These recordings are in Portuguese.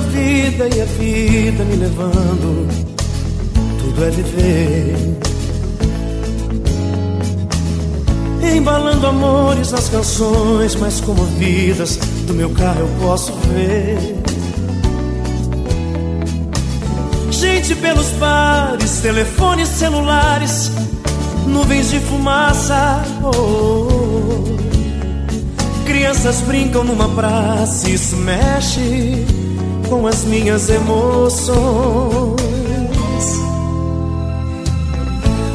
vida e a vida me levando. Tudo é viver. Embalando amores nas canções mais comovidas do meu carro eu posso ver. Gente pelos bares, telefones celulares, nuvens de fumaça. Oh, oh, oh. Crianças brincam numa praça, isso mexe as minhas emoções.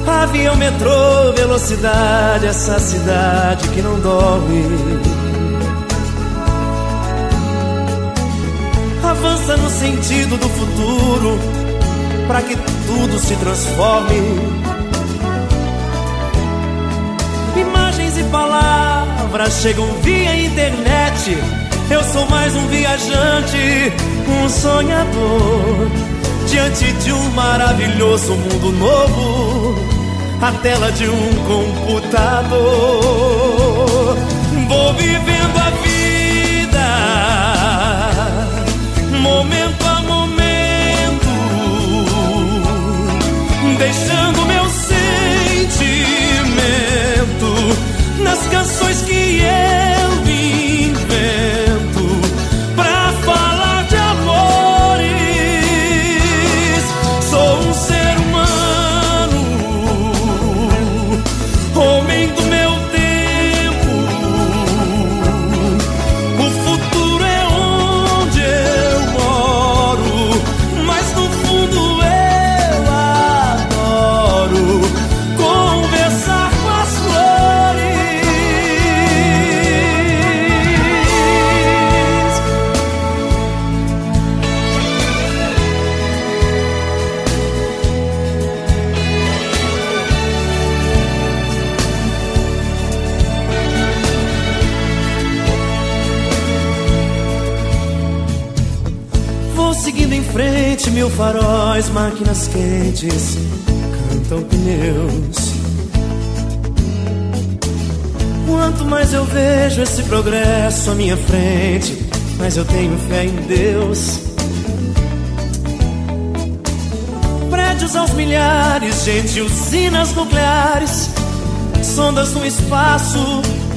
Avião, metrô, velocidade, essa cidade que não dorme. Avança no sentido do futuro, para que tudo se transforme. Imagens e palavras chegam via internet. Eu sou mais um viajante, um sonhador. Diante de um maravilhoso mundo novo a tela de um computador. Mil faróis, máquinas quentes, cantam pneus. Quanto mais eu vejo esse progresso à minha frente, mais eu tenho fé em Deus. Prédios aos milhares, gente, usinas nucleares, sondas no espaço.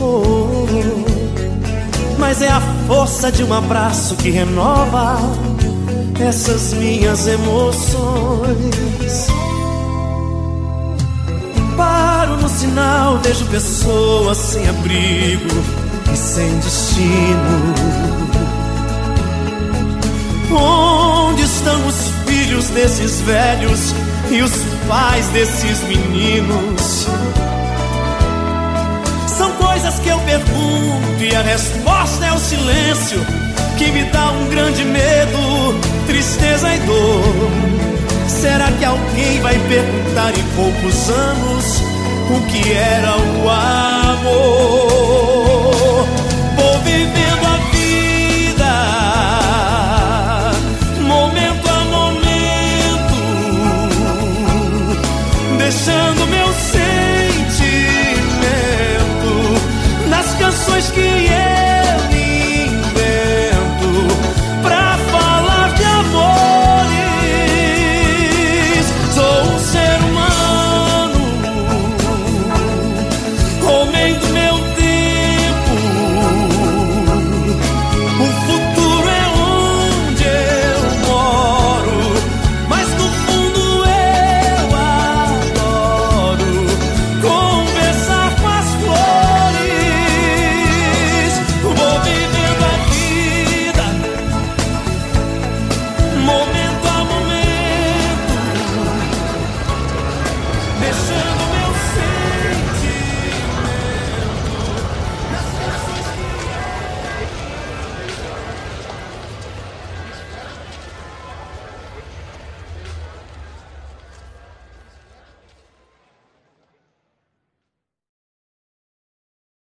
Oh, oh, oh. Mas é a força de um abraço que renova essas minhas emoções. Paro no sinal, vejo pessoas sem abrigo e sem destino. Onde estão os filhos desses velhos e os pais desses meninos? São coisas que eu pergunto e a resposta é o silêncio tristeza e dor. Será que alguém vai perguntar em poucos anos o que era o amor? Vou vivendo a vida, momento a momento, deixando meu sentimento nas canções que eu